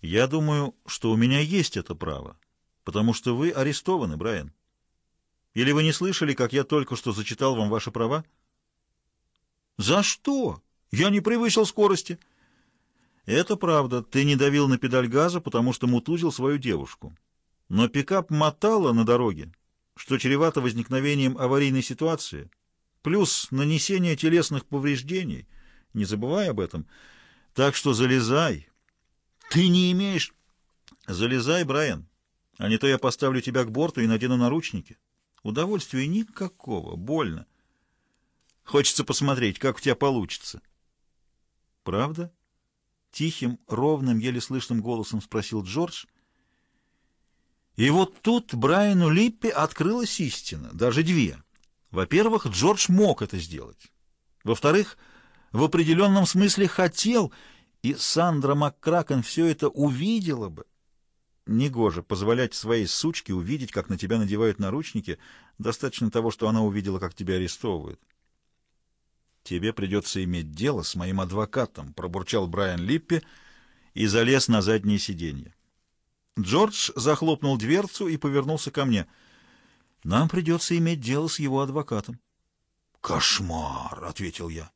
Я думаю, что у меня есть это право, потому что вы арестованы, Брайан. Или вы не слышали, как я только что зачитал вам ваши права? За что? Я не превысил скорости. Это правда, ты не давил на педаль газа, потому что мутузил свою девушку. Но пикап мотало на дороге, что чревато возникновением аварийной ситуации, плюс нанесение телесных повреждений, не забывай об этом. Так что залезай. Ты не имеешь... Залезай, Брайан, а не то я поставлю тебя к борту и надену наручники. Удовольствия никакого, больно. Хочется посмотреть, как у тебя получится. Правда? Тихим, ровным, еле слышным голосом спросил Джордж. И вот тут Брайану Липпи открылась истина, даже две. Во-первых, Джордж мог это сделать. Во-вторых, в определенном смысле хотел, и Сандра МакКракен все это увидела бы. Негоже позволять своей сучке увидеть, как на тебя надевают наручники. Достаточно того, что она увидела, как тебя арестовывают. «Тебе придется иметь дело с моим адвокатом», — пробурчал Брайан Липпи и залез на заднее сиденье. Джордж захлопнул дверцу и повернулся ко мне. «Нам придется иметь дело с его адвокатом». «Кошмар!» — ответил я.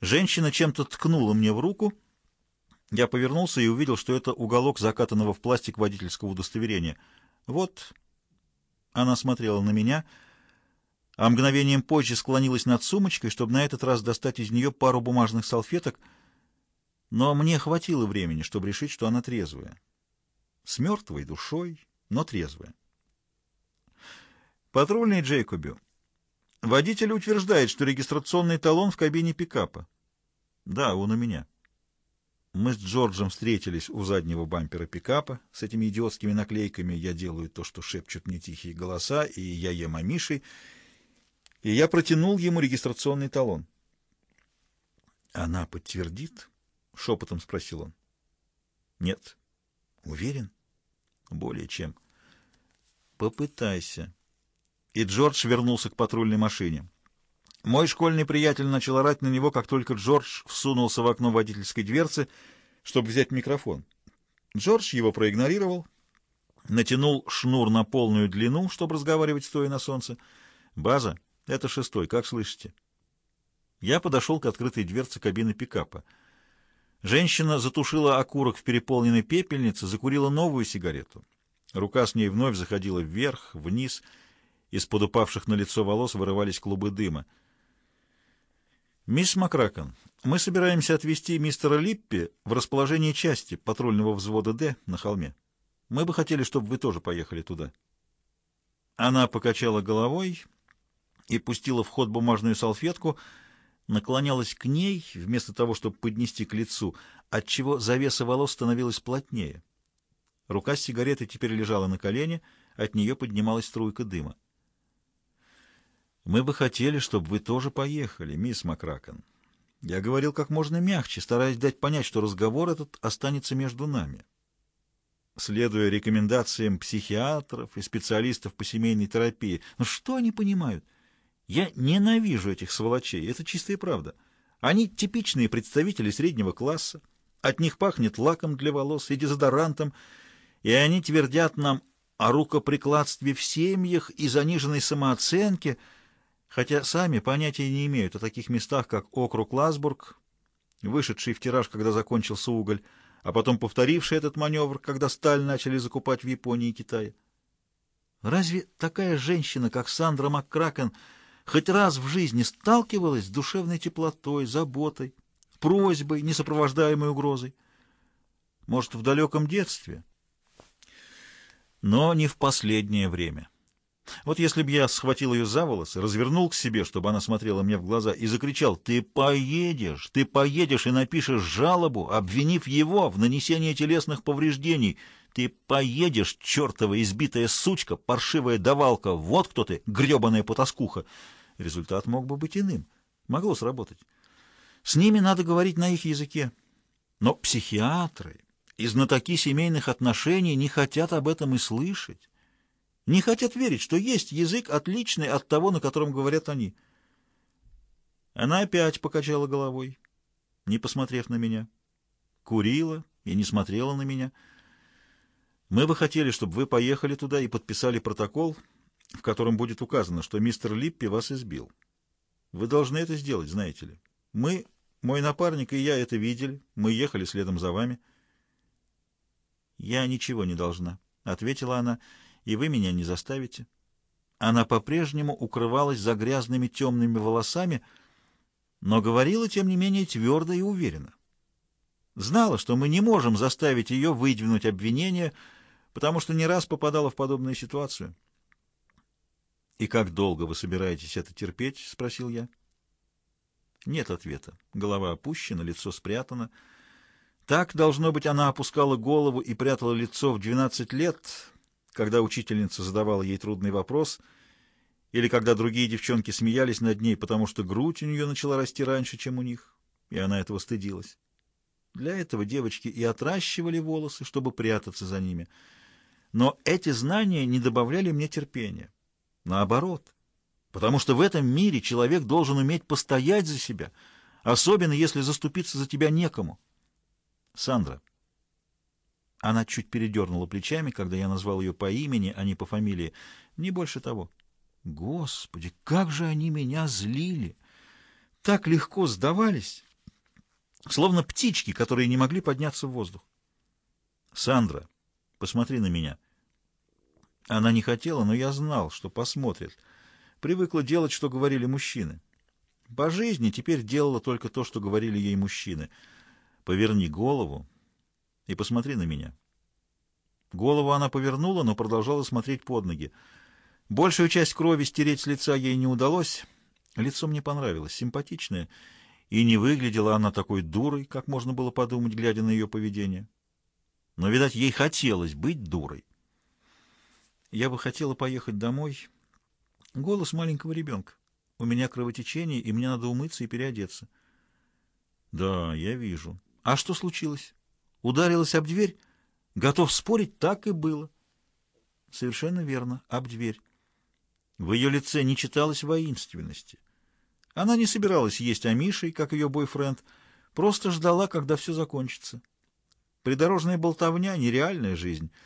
Женщина чем-то ткнула мне в руку — я повернулся и увидел, что это уголок закатанного в пластик водительского удостоверения. Вот она смотрела на меня, а мгновением позже склонилась над сумочкой, чтобы на этот раз достать из нее пару бумажных салфеток, но мне хватило времени, чтобы решить, что она трезвая. С мертвой душой, но трезвая. Патрульный Джейкоби. Водитель утверждает, что регистрационный талон в кабине пикапа. Да, он у меня. Мы с Джорджем встретились у заднего бампера пикапа с этими идиотскими наклейками «Я делаю то, что шепчут мне тихие голоса» и «Я ем амишей», и я протянул ему регистрационный талон. «Она подтвердит?» — шепотом спросил он. «Нет». «Уверен?» «Более чем». «Попытайся». И Джордж вернулся к патрульной машине. Мой школьный приятель начал орать на него, как только Джордж всунулся в окно водительской дверцы, чтобы взять микрофон. Джордж его проигнорировал, натянул шнур на полную длину, чтобы разговаривать стоя на солнце. «База, это шестой, как слышите?» Я подошел к открытой дверце кабины пикапа. Женщина затушила окурок в переполненной пепельнице, закурила новую сигарету. Рука с ней вновь заходила вверх, вниз. Из-под упавших на лицо волос вырывались клубы дыма. «Мисс Макракон, мы собираемся отвезти мистера Липпи в расположение части патрульного взвода «Д» на холме. Мы бы хотели, чтобы вы тоже поехали туда». Она покачала головой и пустила в ход бумажную салфетку, наклонялась к ней, вместо того, чтобы поднести к лицу, отчего завеса волос становилась плотнее. Рука с сигаретой теперь лежала на колене, от нее поднималась струйка дыма. Мы бы хотели, чтобы вы тоже поехали, мисс Макракон. Я говорил как можно мягче, стараясь дать понять, что разговор этот останется между нами. Следуя рекомендациям психиатров и специалистов по семейной терапии. Но что они понимают? Я ненавижу этих сволочей, это чистая правда. Они типичные представители среднего класса. От них пахнет лаком для волос и дезодорантом, и они твердят нам о рукоприкладстве в семьях и заниженной самооценке — хотя сами понятия не имеют о таких местах, как округ Ласбург, вышедший в тираж, когда закончился уголь, а потом повторивший этот маневр, когда сталь начали закупать в Японии и Китае. Разве такая женщина, как Сандра МакКракен, хоть раз в жизни сталкивалась с душевной теплотой, заботой, просьбой, не сопровождаемой угрозой? Может, в далеком детстве? Но не в последнее время. Вот если бы я схватил ее за волосы, развернул к себе, чтобы она смотрела мне в глаза, и закричал «Ты поедешь! Ты поедешь и напишешь жалобу, обвинив его в нанесении телесных повреждений! Ты поедешь, чертова избитая сучка, паршивая давалка! Вот кто ты, гребаная потаскуха!» Результат мог бы быть иным. Могло сработать. С ними надо говорить на их языке. Но психиатры и знатоки семейных отношений не хотят об этом и слышать не хотят верить, что есть язык, отличный от того, на котором говорят они. Она опять покачала головой, не посмотрев на меня. Курила и не смотрела на меня. Мы бы хотели, чтобы вы поехали туда и подписали протокол, в котором будет указано, что мистер Липпи вас избил. Вы должны это сделать, знаете ли. Мы, мой напарник и я это видели, мы ехали следом за вами. Я ничего не должна, — ответила она, — и вы меня не заставите. Она по-прежнему укрывалась за грязными темными волосами, но говорила, тем не менее, твердо и уверенно. Знала, что мы не можем заставить ее выдвинуть обвинение, потому что не раз попадала в подобную ситуацию. «И как долго вы собираетесь это терпеть?» — спросил я. Нет ответа. Голова опущена, лицо спрятано. Так, должно быть, она опускала голову и прятала лицо в двенадцать лет, когда учительница задавала ей трудный вопрос, или когда другие девчонки смеялись над ней, потому что грудь у нее начала расти раньше, чем у них, и она этого стыдилась. Для этого девочки и отращивали волосы, чтобы прятаться за ними. Но эти знания не добавляли мне терпения. Наоборот. Потому что в этом мире человек должен уметь постоять за себя, особенно если заступиться за тебя некому. Сандра. Она чуть передернула плечами, когда я назвал ее по имени, а не по фамилии. Не больше того. Господи, как же они меня злили! Так легко сдавались, словно птички, которые не могли подняться в воздух. Сандра, посмотри на меня. Она не хотела, но я знал, что посмотрит. Привыкла делать, что говорили мужчины. По жизни теперь делала только то, что говорили ей мужчины. Поверни голову и посмотри на меня. Голову она повернула, но продолжала смотреть под ноги. Большую часть крови стереть с лица ей не удалось. Лицо мне понравилось, симпатичное, и не выглядела она такой дурой, как можно было подумать, глядя на ее поведение. Но, видать, ей хотелось быть дурой. Я бы хотела поехать домой. Голос маленького ребенка. У меня кровотечение, и мне надо умыться и переодеться. Да, я вижу. А что случилось? Ударилась об дверь? Готов спорить, так и было. Совершенно верно, об дверь. В ее лице не читалось воинственности. Она не собиралась есть амишей, как ее бойфренд, просто ждала, когда все закончится. Придорожная болтовня — нереальная жизнь —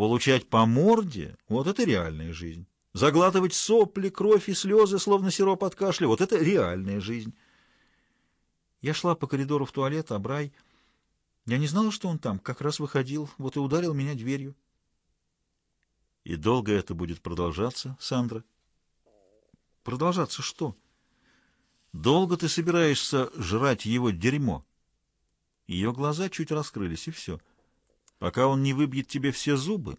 Получать по морде — вот это реальная жизнь. Заглатывать сопли, кровь и слезы, словно сироп от кашля — вот это реальная жизнь. Я шла по коридору в туалет, а Брай... Я не знала, что он там, как раз выходил, вот и ударил меня дверью. И долго это будет продолжаться, Сандра? Продолжаться что? Долго ты собираешься жрать его дерьмо? Ее глаза чуть раскрылись, и все — пока он не выбьет тебе все зубы.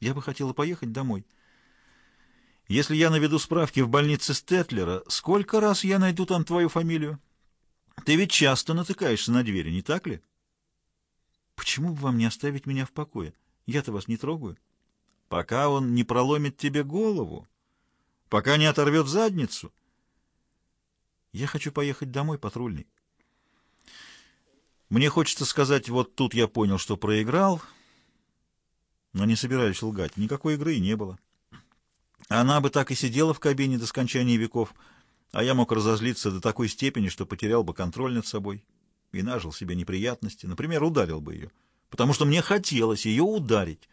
Я бы хотела поехать домой. Если я наведу справки в больнице Стетлера, сколько раз я найду там твою фамилию? Ты ведь часто натыкаешься на двери, не так ли? Почему бы вам не оставить меня в покое? Я-то вас не трогаю. Пока он не проломит тебе голову, пока не оторвет задницу. Я хочу поехать домой, патрульный. Мне хочется сказать, вот тут я понял, что проиграл, но не собираюсь лгать. Никакой игры не было. Она бы так и сидела в кабине до скончания веков, а я мог разозлиться до такой степени, что потерял бы контроль над собой и нажил себе неприятности. Например, ударил бы ее, потому что мне хотелось ее ударить.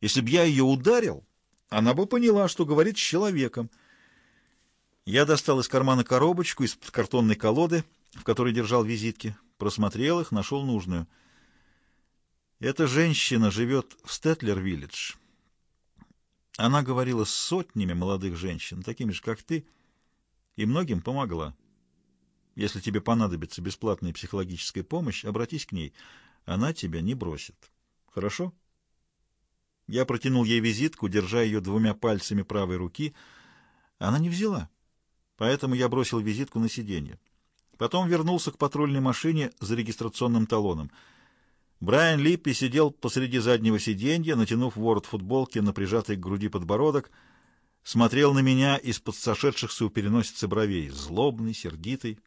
Если бы я ее ударил, она бы поняла, что говорит с человеком. Я достал из кармана коробочку из картонной колоды, в которой держал визитки просмотрел их, нашел нужную. Эта женщина живет в Стетлер-Виллидж. Она говорила с сотнями молодых женщин, такими же, как ты, и многим помогла. Если тебе понадобится бесплатная психологическая помощь, обратись к ней. Она тебя не бросит. Хорошо? Я протянул ей визитку, держа ее двумя пальцами правой руки. Она не взяла, поэтому я бросил визитку на сиденье. Потом вернулся к патрульной машине за регистрационным талоном. Брайан Липпи сидел посреди заднего сиденья, натянув ворот футболки на прижатый к груди подбородок, смотрел на меня из-под сошедшихся у переносицы бровей, злобный, сердитый.